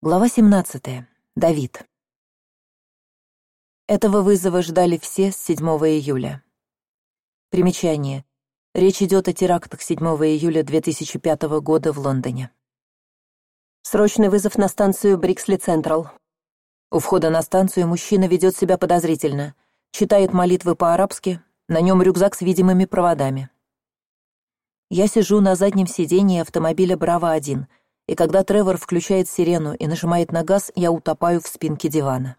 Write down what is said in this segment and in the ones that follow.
Глава 17. Давид. Этого вызова ждали все с 7 июля. Примечание. Речь идет о терактах 7 июля 2005 года в Лондоне. Срочный вызов на станцию Бриксли Централ. У входа на станцию мужчина ведет себя подозрительно, читает молитвы по-арабски, на нем рюкзак с видимыми проводами. Я сижу на заднем сидении автомобиля «Браво-1», и когда Тревор включает сирену и нажимает на газ, я утопаю в спинке дивана.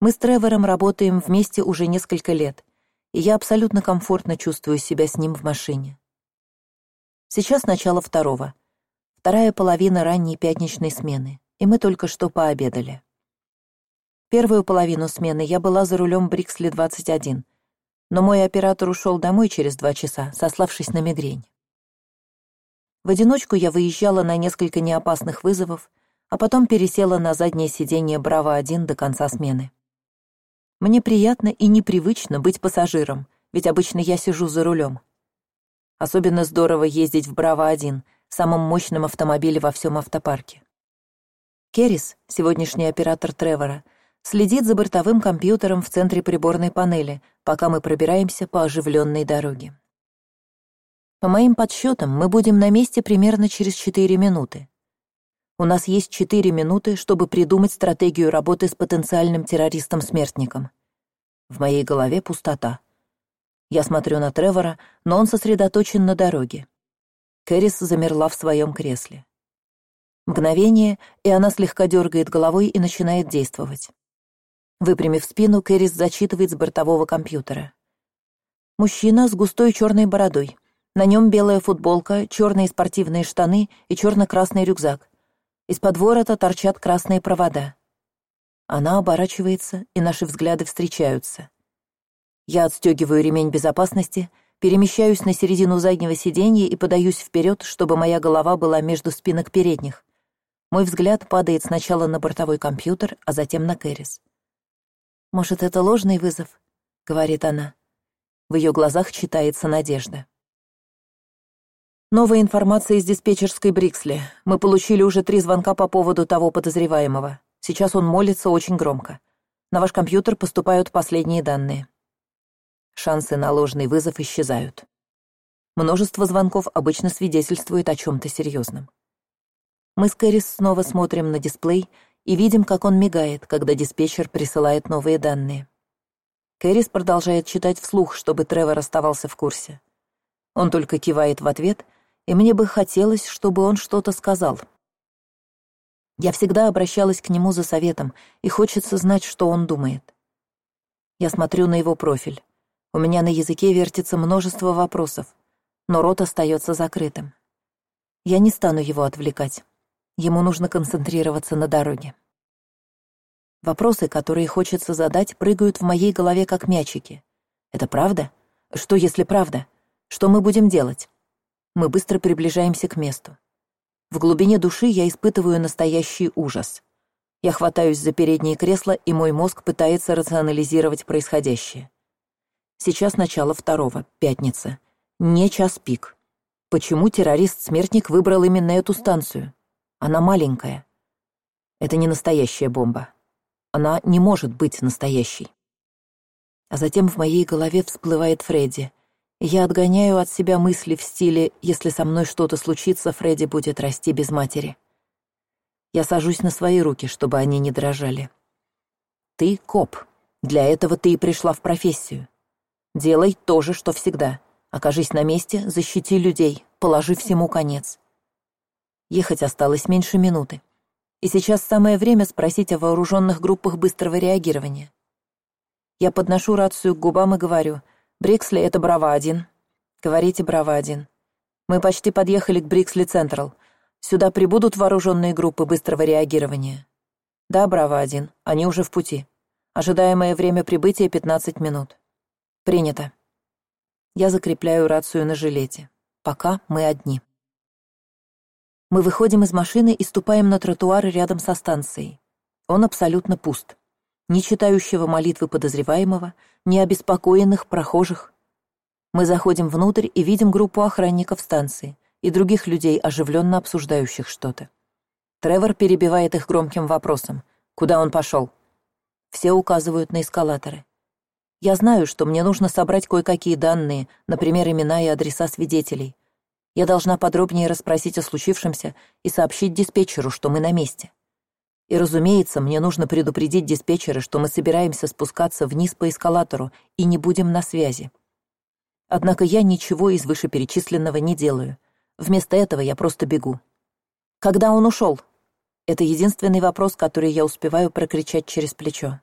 Мы с Тревором работаем вместе уже несколько лет, и я абсолютно комфортно чувствую себя с ним в машине. Сейчас начало второго, вторая половина ранней пятничной смены, и мы только что пообедали. Первую половину смены я была за рулем Бриксли-21, но мой оператор ушел домой через два часа, сославшись на мигрень. В одиночку я выезжала на несколько неопасных вызовов, а потом пересела на заднее сиденье «Браво-1» до конца смены. Мне приятно и непривычно быть пассажиром, ведь обычно я сижу за рулем. Особенно здорово ездить в «Браво-1», самом мощном автомобиле во всем автопарке. Керрис, сегодняшний оператор Тревора, следит за бортовым компьютером в центре приборной панели, пока мы пробираемся по оживленной дороге. По моим подсчетам, мы будем на месте примерно через четыре минуты. У нас есть четыре минуты, чтобы придумать стратегию работы с потенциальным террористом-смертником. В моей голове пустота. Я смотрю на Тревора, но он сосредоточен на дороге. Кэрис замерла в своем кресле. Мгновение, и она слегка дергает головой и начинает действовать. Выпрямив спину, Кэрис зачитывает с бортового компьютера. Мужчина с густой черной бородой, на нем белая футболка, черные спортивные штаны и черно-красный рюкзак. Из-под ворота торчат красные провода. Она оборачивается, и наши взгляды встречаются. Я отстегиваю ремень безопасности, перемещаюсь на середину заднего сиденья и подаюсь вперед, чтобы моя голова была между спинок передних. Мой взгляд падает сначала на бортовой компьютер, а затем на Кэрис. «Может, это ложный вызов?» — говорит она. В ее глазах читается надежда. Новая информация из диспетчерской Бриксли. Мы получили уже три звонка по поводу того подозреваемого. Сейчас он молится очень громко. На ваш компьютер поступают последние данные. Шансы на ложный вызов исчезают. Множество звонков обычно свидетельствует о чем то серьезном. Мы с Кэрис снова смотрим на дисплей и видим, как он мигает, когда диспетчер присылает новые данные. Кэрис продолжает читать вслух, чтобы Тревор оставался в курсе. Он только кивает в ответ — и мне бы хотелось, чтобы он что-то сказал. Я всегда обращалась к нему за советом, и хочется знать, что он думает. Я смотрю на его профиль. У меня на языке вертится множество вопросов, но рот остается закрытым. Я не стану его отвлекать. Ему нужно концентрироваться на дороге. Вопросы, которые хочется задать, прыгают в моей голове как мячики. Это правда? Что, если правда? Что мы будем делать? Мы быстро приближаемся к месту. В глубине души я испытываю настоящий ужас. Я хватаюсь за переднее кресло и мой мозг пытается рационализировать происходящее. Сейчас начало второго пятница. Не час пик. Почему террорист смертник выбрал именно эту станцию? Она маленькая. Это не настоящая бомба. Она не может быть настоящей. А затем в моей голове всплывает фредди я отгоняю от себя мысли в стиле «если со мной что-то случится, Фредди будет расти без матери». Я сажусь на свои руки, чтобы они не дрожали. Ты коп. Для этого ты и пришла в профессию. Делай то же, что всегда. Окажись на месте, защити людей, положи всему конец. Ехать осталось меньше минуты. И сейчас самое время спросить о вооруженных группах быстрого реагирования. Я подношу рацию к губам и говорю — бриксли это браво один. Говорите браво один. Мы почти подъехали к бриксли централ. Сюда прибудут вооруженные группы быстрого реагирования. Да браво один они уже в пути. Ожидаемое время прибытия пятнадцать минут. Принято. Я закрепляю рацию на жилете. Пока мы одни. Мы выходим из машины и ступаем на тротуар рядом со станцией. Он абсолютно пуст ни читающего молитвы подозреваемого ни обеспокоенных прохожих. Мы заходим внутрь и видим группу охранников станции и других людей оживленно обсуждающих что то тревор перебивает их громким вопросом. Куда он пошел все указывают на эскалаторы. Я знаю что мне нужно собрать кое какие данные например имена и адреса свидетелей. Я должна подробнее расспросить о случившемся и сообщить диспетчеру что мы на месте и разумеется мне нужно предупредить диспетчера что мы собираемся спускаться вниз по эскалатору и не будем на связи. Однако я ничего из вышеперечисленного не делаю. Вместо этого я просто бегу. Когда он ушел? Это единственный вопрос который я успеваю прокричать через плечо.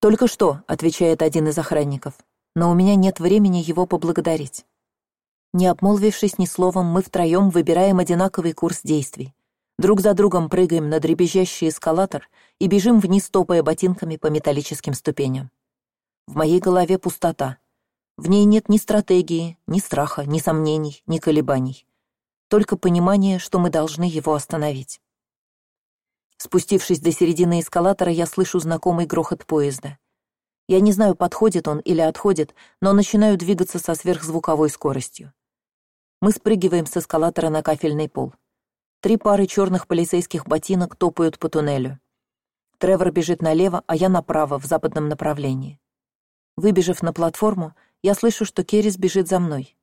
Только что отвечает один из охранников но у меня нет времени его поблагодарить не обмолвившись ни словом мы втроем выбираем одинаковый курс действий друг за другом прыгаем на дребезжащий эскалатор и бежим вниз топая ботинками по металлическим ступеням. В моей голове пустота. В ней нет ни стратегии ни страха ни сомнений ни колебаний. Только понимание что мы должны его остановить. Спустившись до середины эскалатора я слышу знакомый грохот поезда. Я не знаю подходит он или отходит но начинаю двигаться со сверхзвуковой скоростью. Мы спрыгиваем с эскалатора на кафельный пол три пары черных полицейских ботинок топают по туннелю. Тревор бежит налево а я направо в западном направлении. Выбежав на платформу я слышу что керрис бежит за мной.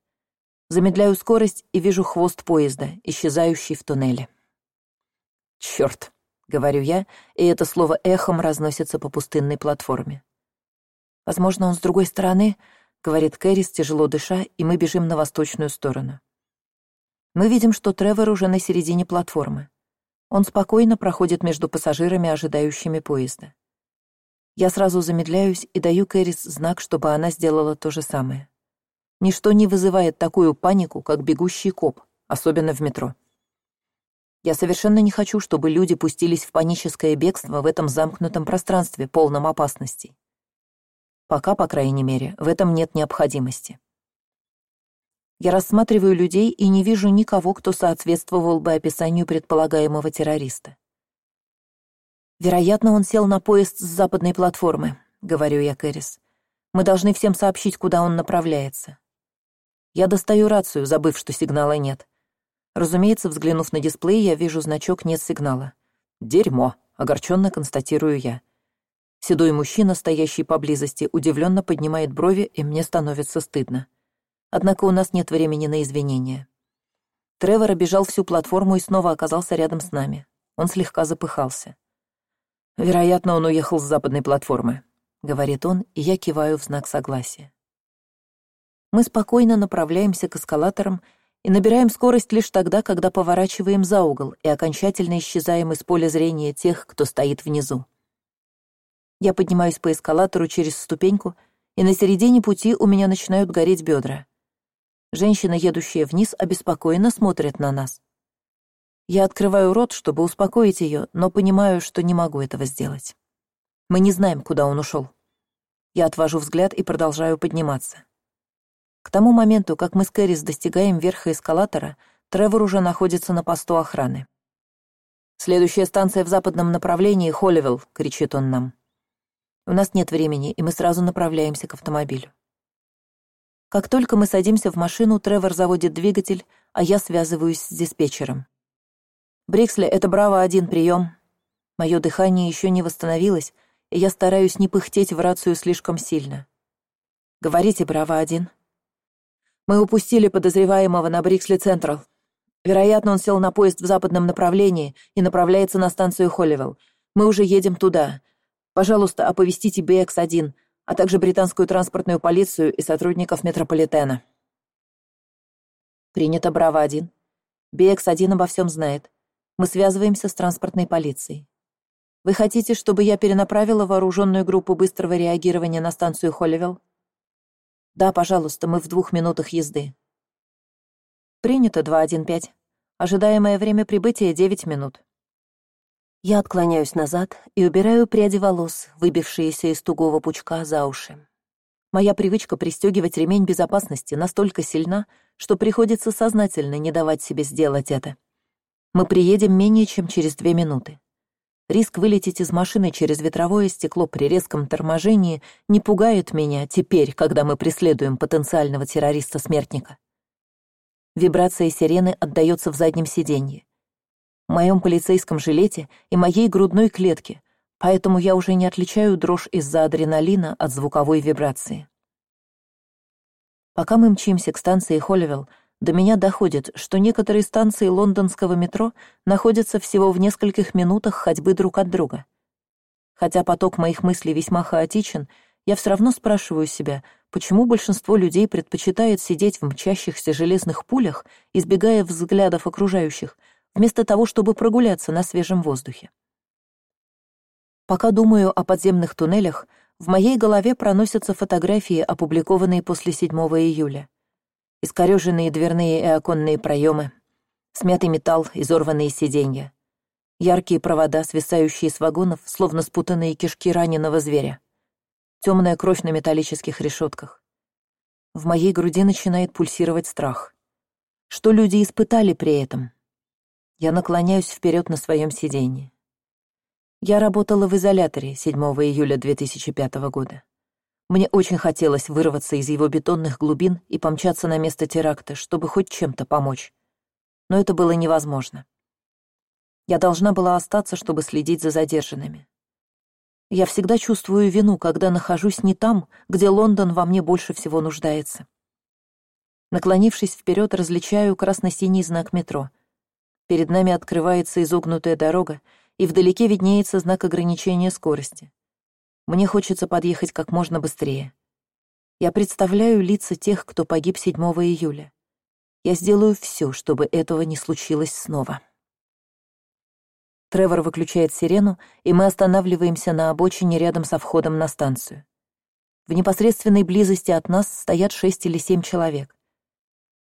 Замедляю скорость и вижу хвост поезда исчезающий в туннеле. Черт говорю я и это слово эхом разносится по пустынной платформе. Возможно он с другой стороны говорит кэрис тяжело дыша и мы бежим на восточную сторону мы видим что тревор уже на середине платформы. Он спокойно проходит между пассажирами ожидающими поезда. Я сразу замедляюсь и даю кэрис знак чтобы она сделала то же самое. Ничто не вызывает такую панику как бегущий коп особенно в метро. Я совершенно не хочу чтобы люди пустились в паническое бегство в этом замкнутом пространстве полном опасностей. Пока по крайней мере в этом нет необходимости я рассматриваю людей и не вижу никого кто соответствовал бы описанию предполагаемого террориста. Вероятно он сел на поезд с западной платформы говорю я кэрис. Мы должны всем сообщить куда он направляется я достаю рацию забыв что сигнала нет. Разумеется взглянув на дисплей я вижу значок нет сигнала дерьмо огорченно констатирую я. Седой мужчина стоящий поблизости удивленно поднимает брови и мне становится стыдно однако у нас нет времени на извинения. Тревор обежал всю платформу и снова оказался рядом с нами. Он слегка запыхался. Вероятно он уехал с западной платформы говорит он и я киваю в знак согласия. Мы спокойно направляемся к эскалаторам и набираем скорость лишь тогда когда поворачиваем за угол и окончательно исчезаем из поля зрения тех кто стоит внизу. Я поднимаюсь по эскалатору через ступеньку и на середине пути у меня начинают гореть бедра женщина едущая вниз обеспокоенно смотрит на нас. Я открываю рот чтобы успокоить ее но понимаю что не могу этого сделать. Мы не знаем куда он ушел я отвожу взгляд и продолжаю подниматься. К тому моменту как мы с кэрис достигаем верха эскалатора тревор уже находится на посту охраны. Следующая станция в западном направлении холливелл кричит он нам. У нас нет времени и мы сразу направляемся к автомобилю как только мы садимся в машину тревор заводит двигатель а я связываюсь с диспетчером. Бриксли это браво один прием мое дыхание еще не восстановилось и я стараюсь не пыхтеть в рацию слишком сильно. Говорите браво один мы упустили подозреваемого на бриксли централ вероятно он сел на поезд в западном направлении и направляется на станцию холливелл. Мы уже едем туда. Пожалуйста оповестите бx один а также британскую транспортную полицию и сотрудников метрополитена. Принято браво один. Бx один обо всем знает. Мы связываемся с транспортной полицией. Вы хотите чтобы я перенаправила вооруженную группу быстрого реагирования на станцию холливелл да пожалуйста мы в двух минутах езды. Принято два один пять. Ожидаемое время прибытия девять минут я отклоняюсь назад и убираю пряди волос выбившиеся из тугого пучка за уши. Моя привычка пристегивать ремень безопасности настолько сильна что приходится сознательно не давать себе сделать это. Мы приедем менее чем через две минуты. Риск вылететь из машины через ветровое стекло при резком торможении не пугает меня теперь когда мы преследуем потенциального террориста смертника вибрация сирены отдается в заднем сиденье моем полицейском жилете и моей грудной клетке, поэтому я уже не отличаю дрожь из-за адреналина от звуковой вибрации. Пока мы мчимся к станции Холливелл, до меня доходит, что некоторые станции лондонского метро находятся всего в нескольких минутах ходьбы друг от друга. Хотя поток моих мыслей весьма хаотичен, я все равно спрашиваю себя, почему большинство людей предпочитает сидеть в мчащихся железных пулях, избегая взглядов окружающих, вместо того, чтобы прогуляться на свежем воздухе. Пока думаю о подземных туннелях, в моей голове проносятся фотографии, опубликованные после 7 июля искореженные дверные и оконные проемы, смятый металл, изорванные сиденья, яркие провода, свисающие с вагонов, словно спутанные кишки раненого зверя, темная кровь на металлических решетках. В моей груди начинает пульсировать страх. Что люди испытали при этом? Я наклоняюсь вперед на своем сиденье. Я работала в изоляторе 7 июля 2005 года. Мне очень хотелось вырваться из его бетонных глубин и помчаться на место теракта, чтобы хоть чем-то помочь. Но это было невозможно. Я должна была остаться, чтобы следить за задержанными. Я всегда чувствую вину, когда нахожусь не там, где Лондон во мне больше всего нуждается. Наклонившись вперед, различаю красно-синий знак метро. Перед нами открывается изогнутая дорога, и вдалеке виднеется знак ограничения скорости. Мне хочется подъехать как можно быстрее. Я представляю лица тех, кто погиб 7 июля. Я сделаю все, чтобы этого не случилось снова. Тревор выключает сирену, и мы останавливаемся на обочине рядом со входом на станцию. В непосредственной близости от нас стоят шесть или семь человек.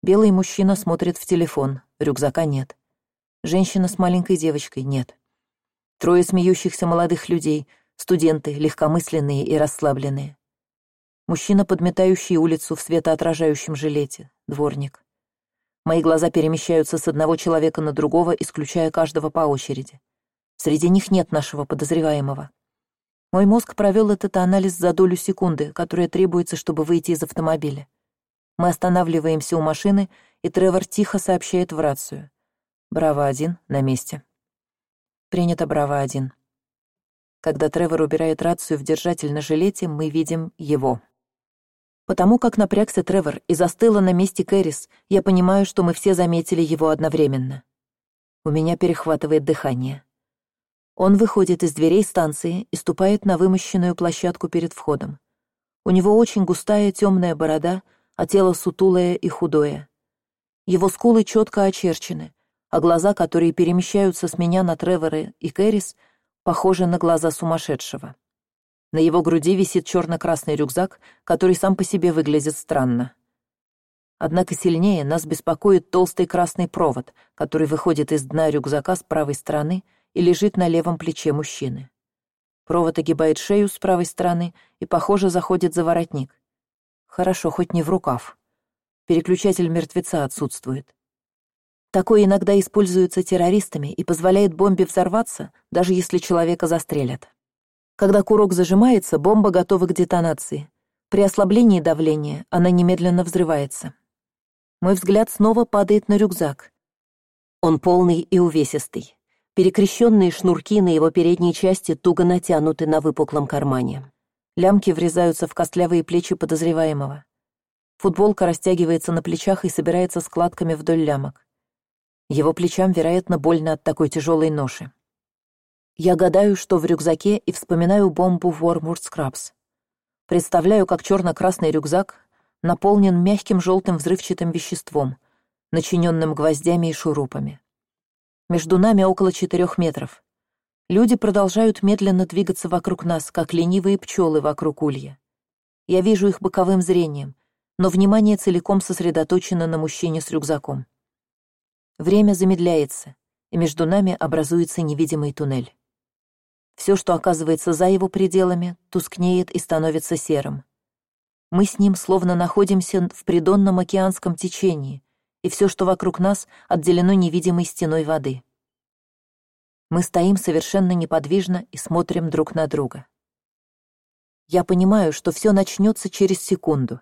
Белый мужчина смотрит в телефон, рюкзака нет. Женщина с маленькой девочкой нет. Трое смеющихся молодых людей, студенты, легкомысленные и расслабленные. Мужчина, подметающий улицу в светоотражающем жилете, дворник. Мои глаза перемещаются с одного человека на другого, исключая каждого по очереди. Среди них нет нашего подозреваемого. Мой мозг провел этот анализ за долю секунды, которая требуется, чтобы выйти из автомобиля. Мы останавливаемся у машины, и Тревор тихо сообщает в рацию. «Браво-1, на месте». «Принято Браво-1». Когда Тревор убирает рацию в держатель на жилете, мы видим его. Потому как напрягся Тревор и застыла на месте Кэрис, я понимаю, что мы все заметили его одновременно. У меня перехватывает дыхание. Он выходит из дверей станции и ступает на вымощенную площадку перед входом. У него очень густая темная борода, а тело сутулое и худое. Его скулы четко очерчены, а глаза, которые перемещаются с меня на Тревора и Кэрис, похожи на глаза сумасшедшего. На его груди висит черно-красный рюкзак, который сам по себе выглядит странно. Однако сильнее нас беспокоит толстый красный провод, который выходит из дна рюкзака с правой стороны и лежит на левом плече мужчины. Провод огибает шею с правой стороны и, похоже, заходит за воротник. Хорошо, хоть не в рукав. Переключатель мертвеца отсутствует. Такое иногда используется террористами и позволяет бомбе взорваться, даже если человека застрелят. Когда курок зажимается, бомба готова к детонации. При ослаблении давления она немедленно взрывается. Мой взгляд снова падает на рюкзак. Он полный и увесистый. Перекрещенные шнурки на его передней части туго натянуты на выпуклом кармане. Лямки врезаются в костлявые плечи подозреваемого. Футболка растягивается на плечах и собирается складками вдоль лямок. Его плечам, вероятно, больно от такой тяжелой ноши. Я гадаю, что в рюкзаке, и вспоминаю бомбу в Уормурд Скрабс. Представляю, как черно-красный рюкзак наполнен мягким желтым взрывчатым веществом, начиненным гвоздями и шурупами. Между нами около четырех метров. Люди продолжают медленно двигаться вокруг нас, как ленивые пчелы вокруг улья. Я вижу их боковым зрением, но внимание целиком сосредоточено на мужчине с рюкзаком. Время замедляется, и между нами образуется невидимый туннель. Все, что оказывается за его пределами, тускнеет и становится серым. Мы с ним словно находимся в придонном океанском течении, и все, что вокруг нас, отделено невидимой стеной воды. Мы стоим совершенно неподвижно и смотрим друг на друга. Я понимаю, что все начнется через секунду.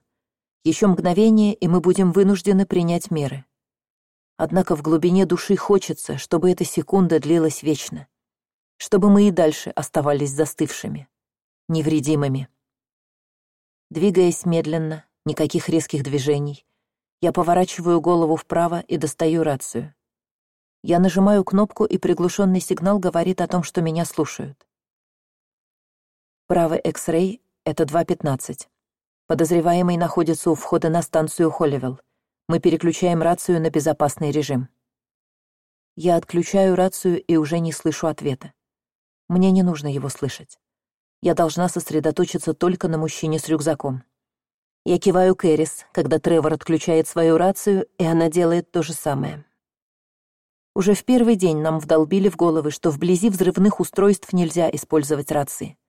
Еще мгновение, и мы будем вынуждены принять меры. Однако в глубине души хочется, чтобы эта секунда длилась вечно. Чтобы мы и дальше оставались застывшими, невредимыми. Двигаясь медленно, никаких резких движений, я поворачиваю голову вправо и достаю рацию. Я нажимаю кнопку, и приглушенный сигнал говорит о том, что меня слушают. Правый X-Ray — это 2.15. Подозреваемый находится у входа на станцию Холливелл. Мы переключаем рацию на безопасный режим. Я отключаю рацию и уже не слышу ответа. Мне не нужно его слышать. Я должна сосредоточиться только на мужчине с рюкзаком. Я киваю Кэрис, когда Тревор отключает свою рацию, и она делает то же самое. Уже в первый день нам вдолбили в головы, что вблизи взрывных устройств нельзя использовать рации.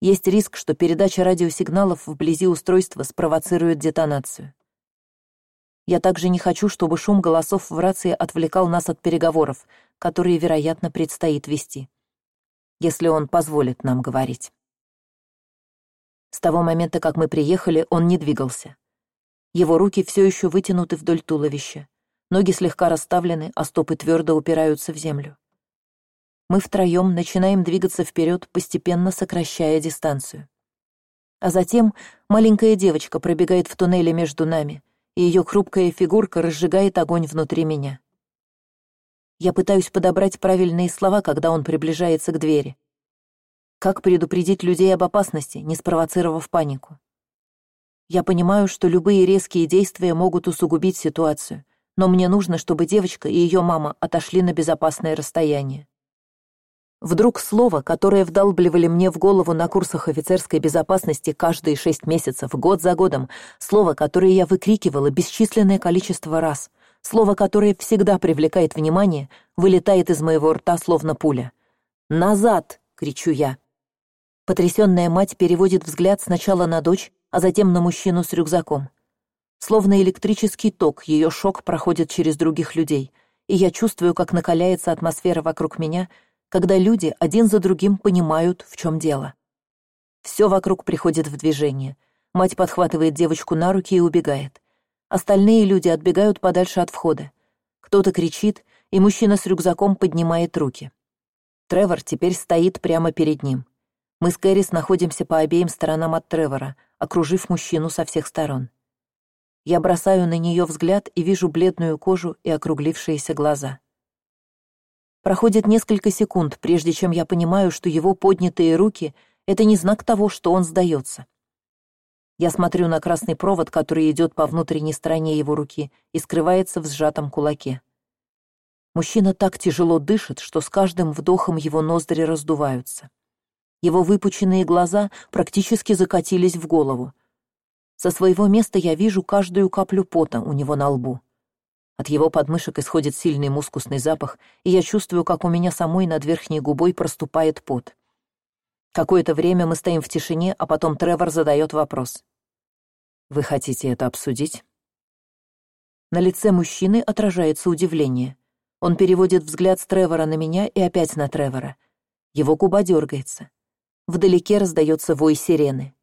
Есть риск, что передача радиосигналов вблизи устройства спровоцирует детонацию. Я также не хочу, чтобы шум голосов в рации отвлекал нас от переговоров, которые, вероятно, предстоит вести. Если он позволит нам говорить. С того момента, как мы приехали, он не двигался. Его руки все еще вытянуты вдоль туловища. Ноги слегка расставлены, а стопы твердо упираются в землю. Мы втроем начинаем двигаться вперед, постепенно сокращая дистанцию. А затем маленькая девочка пробегает в туннеле между нами, и ее хрупкая фигурка разжигает огонь внутри меня. Я пытаюсь подобрать правильные слова, когда он приближается к двери. Как предупредить людей об опасности, не спровоцировав панику? Я понимаю, что любые резкие действия могут усугубить ситуацию, но мне нужно, чтобы девочка и ее мама отошли на безопасное расстояние. Вдруг слово, которое вдалбливали мне в голову на курсах офицерской безопасности каждые шесть месяцев, год за годом, слово, которое я выкрикивала бесчисленное количество раз, слово, которое всегда привлекает внимание, вылетает из моего рта словно пуля. «Назад!» — кричу я. Потрясенная мать переводит взгляд сначала на дочь, а затем на мужчину с рюкзаком. Словно электрический ток, ее шок проходит через других людей, и я чувствую, как накаляется атмосфера вокруг меня — когда люди один за другим понимают, в чем дело. Все вокруг приходит в движение. Мать подхватывает девочку на руки и убегает. Остальные люди отбегают подальше от входа. Кто-то кричит, и мужчина с рюкзаком поднимает руки. Тревор теперь стоит прямо перед ним. Мы с Кэрис находимся по обеим сторонам от Тревора, окружив мужчину со всех сторон. Я бросаю на нее взгляд и вижу бледную кожу и округлившиеся глаза. Проходит несколько секунд, прежде чем я понимаю, что его поднятые руки — это не знак того, что он сдается. Я смотрю на красный провод, который идет по внутренней стороне его руки и скрывается в сжатом кулаке. Мужчина так тяжело дышит, что с каждым вдохом его ноздри раздуваются. Его выпученные глаза практически закатились в голову. Со своего места я вижу каждую каплю пота у него на лбу. От его подмышек исходит сильный мускусный запах, и я чувствую, как у меня самой над верхней губой проступает пот. Какое-то время мы стоим в тишине, а потом Тревор задает вопрос. «Вы хотите это обсудить?» На лице мужчины отражается удивление. Он переводит взгляд с Тревора на меня и опять на Тревора. Его губа дергается. Вдалеке раздается вой сирены.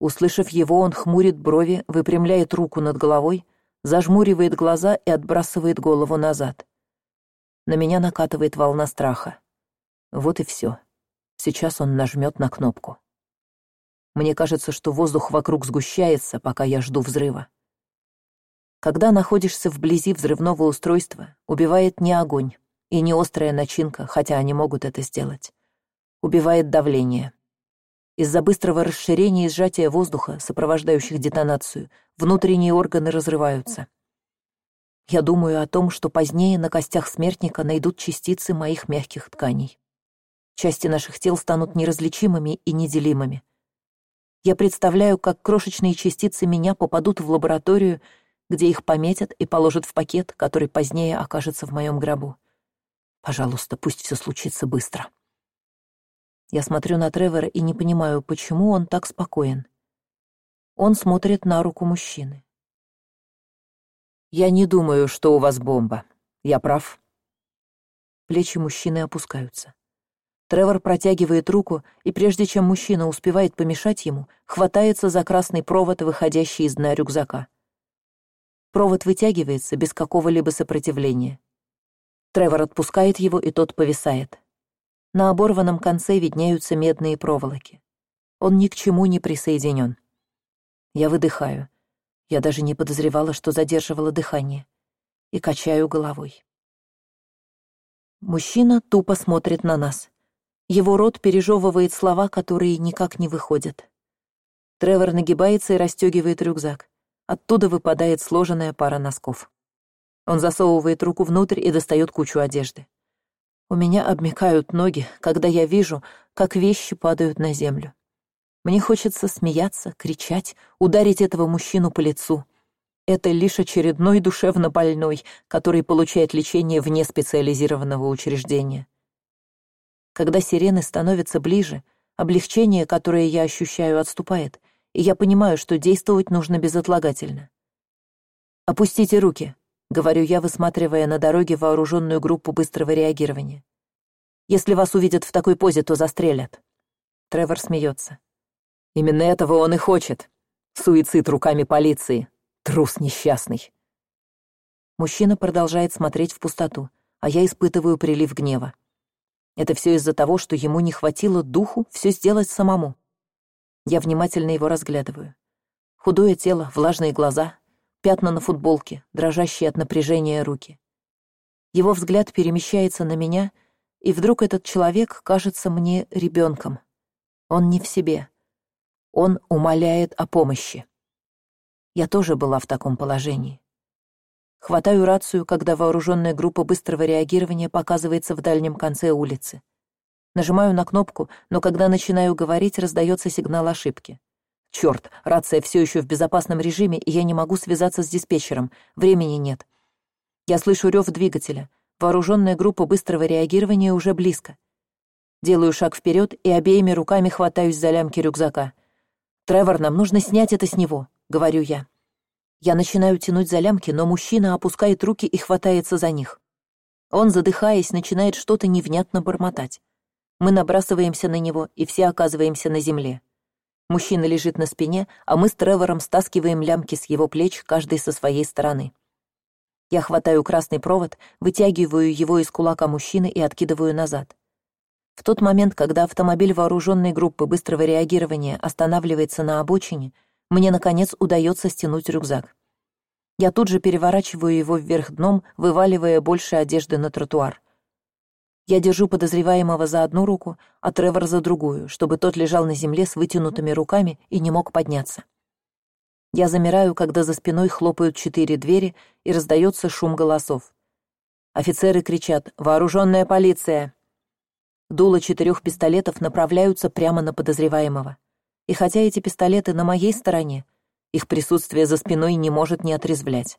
Услышав его, он хмурит брови, выпрямляет руку над головой — зажмуривает глаза и отбрасывает голову назад. На меня накатывает волна страха. Вот и все. Сейчас он нажмет на кнопку. Мне кажется, что воздух вокруг сгущается, пока я жду взрыва. Когда находишься вблизи взрывного устройства, убивает не огонь и не острая начинка, хотя они могут это сделать. Убивает давление. Из-за быстрого расширения и сжатия воздуха, сопровождающих детонацию, внутренние органы разрываются. Я думаю о том, что позднее на костях смертника найдут частицы моих мягких тканей. Части наших тел станут неразличимыми и неделимыми. Я представляю, как крошечные частицы меня попадут в лабораторию, где их пометят и положат в пакет, который позднее окажется в моем гробу. Пожалуйста, пусть все случится быстро. Я смотрю на Тревора и не понимаю, почему он так спокоен. Он смотрит на руку мужчины. «Я не думаю, что у вас бомба. Я прав?» Плечи мужчины опускаются. Тревор протягивает руку, и прежде чем мужчина успевает помешать ему, хватается за красный провод, выходящий из дна рюкзака. Провод вытягивается без какого-либо сопротивления. Тревор отпускает его, и тот повисает. На оборванном конце виднеются медные проволоки. Он ни к чему не присоединен. Я выдыхаю. Я даже не подозревала, что задерживала дыхание. И качаю головой. Мужчина тупо смотрит на нас. Его рот пережевывает слова, которые никак не выходят. Тревор нагибается и расстегивает рюкзак. Оттуда выпадает сложенная пара носков. Он засовывает руку внутрь и достает кучу одежды. У меня обмекают ноги, когда я вижу, как вещи падают на землю. Мне хочется смеяться, кричать, ударить этого мужчину по лицу. Это лишь очередной душевно больной, который получает лечение вне специализированного учреждения. Когда сирены становятся ближе, облегчение, которое я ощущаю, отступает, и я понимаю, что действовать нужно безотлагательно. «Опустите руки», — говорю я, высматривая на дороге вооруженную группу быстрого реагирования. «Если вас увидят в такой позе, то застрелят». Тревор смеется. «Именно этого он и хочет. Суицид руками полиции. Трус несчастный». Мужчина продолжает смотреть в пустоту, а я испытываю прилив гнева. Это все из-за того, что ему не хватило духу все сделать самому. Я внимательно его разглядываю. Худое тело, влажные глаза, пятна на футболке, дрожащие от напряжения руки. Его взгляд перемещается на меня, и вдруг этот человек кажется мне ребенком. Он не в себе. Он умоляет о помощи. Я тоже была в таком положении. Хватаю рацию, когда вооруженная группа быстрого реагирования показывается в дальнем конце улицы. Нажимаю на кнопку, но когда начинаю говорить, раздается сигнал ошибки. Черт, рация все еще в безопасном режиме, и я не могу связаться с диспетчером. Времени нет. Я слышу рев двигателя. Вооруженная группа быстрого реагирования уже близко. Делаю шаг вперед и обеими руками хватаюсь за лямки рюкзака. «Тревор, нам нужно снять это с него», — говорю я. Я начинаю тянуть за лямки, но мужчина опускает руки и хватается за них. Он, задыхаясь, начинает что-то невнятно бормотать. Мы набрасываемся на него, и все оказываемся на земле. Мужчина лежит на спине, а мы с Тревором стаскиваем лямки с его плеч, каждый со своей стороны. Я хватаю красный провод, вытягиваю его из кулака мужчины и откидываю назад. В тот момент, когда автомобиль вооруженной группы быстрого реагирования останавливается на обочине, мне, наконец, удается стянуть рюкзак. Я тут же переворачиваю его вверх дном, вываливая больше одежды на тротуар. Я держу подозреваемого за одну руку, а Тревор за другую, чтобы тот лежал на земле с вытянутыми руками и не мог подняться. Я замираю, когда за спиной хлопают четыре двери и раздается шум голосов. Офицеры кричат «Вооруженная полиция!». Дуло четырех пистолетов направляются прямо на подозреваемого. И хотя эти пистолеты на моей стороне, их присутствие за спиной не может не отрезвлять.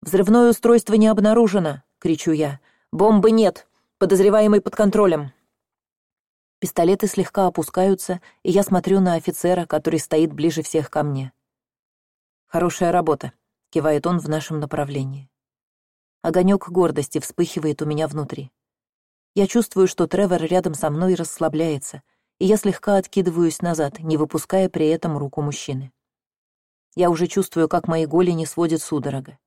«Взрывное устройство не обнаружено!» — кричу я. «Бомбы нет! Подозреваемый под контролем. Пистолеты слегка опускаются, и я смотрю на офицера, который стоит ближе всех ко мне. «Хорошая работа», — кивает он в нашем направлении. Огонек гордости вспыхивает у меня внутри. Я чувствую, что Тревор рядом со мной расслабляется, и я слегка откидываюсь назад, не выпуская при этом руку мужчины. Я уже чувствую, как мои голени сводят судорога.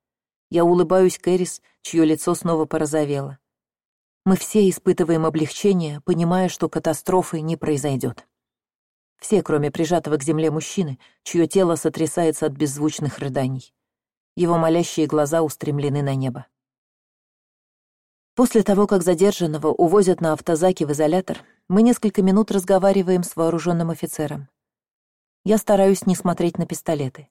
Я улыбаюсь Кэрис, чье лицо снова порозовело. Мы все испытываем облегчение, понимая, что катастрофы не произойдет. Все, кроме прижатого к земле мужчины, чье тело сотрясается от беззвучных рыданий. Его молящие глаза устремлены на небо. После того, как задержанного увозят на автозаке в изолятор, мы несколько минут разговариваем с вооруженным офицером. Я стараюсь не смотреть на пистолеты.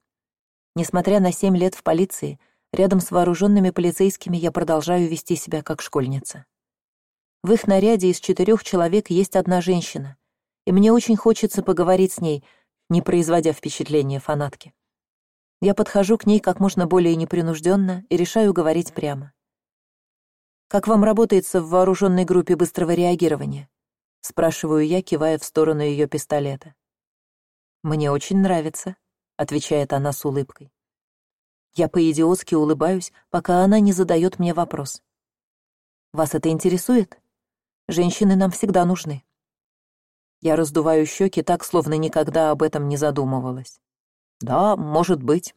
Несмотря на семь лет в полиции, рядом с вооруженными полицейскими я продолжаю вести себя как школьница. В их наряде из четырех человек есть одна женщина, и мне очень хочется поговорить с ней, не производя впечатления фанатки. Я подхожу к ней как можно более непринужденно и решаю говорить прямо. «Как вам работается в вооруженной группе быстрого реагирования?» — спрашиваю я, кивая в сторону ее пистолета. «Мне очень нравится», — отвечает она с улыбкой. Я по-идиотски улыбаюсь, пока она не задает мне вопрос. «Вас это интересует?» Женщины нам всегда нужны. Я раздуваю щеки так, словно никогда об этом не задумывалась. Да, может быть.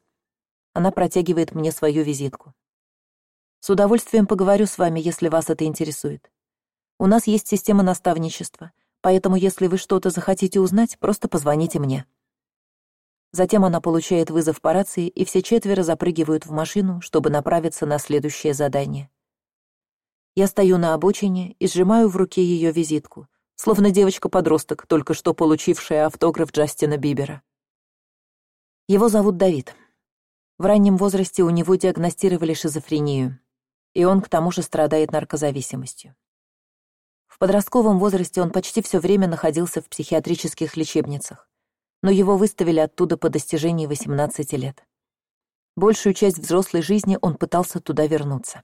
она протягивает мне свою визитку с удовольствием поговорю с вами если вас это интересует у нас есть система наставничества поэтому если вы что то захотите узнать просто позвоните мне затем она получает вызов по рации и все четверо запрыгивают в машину чтобы направиться на следующее задание я стою на обочине и сжимаю в руке ее визитку словно девочка подросток только что получившая автограф джастина бибера его зовут давид в раннем возрасте у него диагностировали шизофрению и он к тому же страдает наркозависимостью. В подростковом возрасте он почти все время находился в психиатрических лечебницах, но его выставили оттуда по достижении 18 лет. Большую часть взрослой жизни он пытался туда вернуться.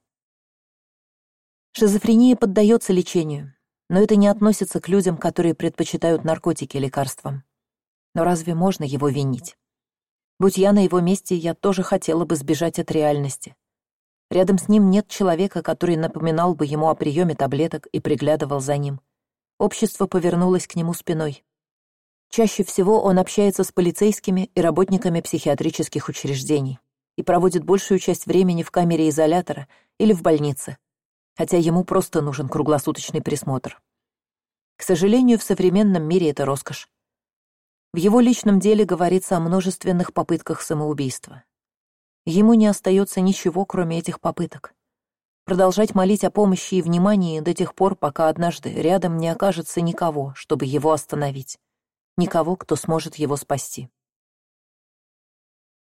Шизофрения поддается лечению, но это не относится к людям, которые предпочитают наркотики лекарствам. Но разве можно его винить? Будь я на его месте, я тоже хотела бы сбежать от реальности, Рядом с ним нет человека, который напоминал бы ему о приеме таблеток и приглядывал за ним. Общество повернулось к нему спиной. Чаще всего он общается с полицейскими и работниками психиатрических учреждений и проводит большую часть времени в камере изолятора или в больнице, хотя ему просто нужен круглосуточный присмотр. К сожалению, в современном мире это роскошь. В его личном деле говорится о множественных попытках самоубийства. Ему не остается ничего, кроме этих попыток. Продолжать молить о помощи и внимании до тех пор, пока однажды рядом не окажется никого, чтобы его остановить. Никого, кто сможет его спасти.